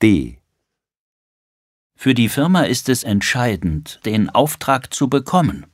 D. Für die Firma ist es entscheidend, den Auftrag zu bekommen.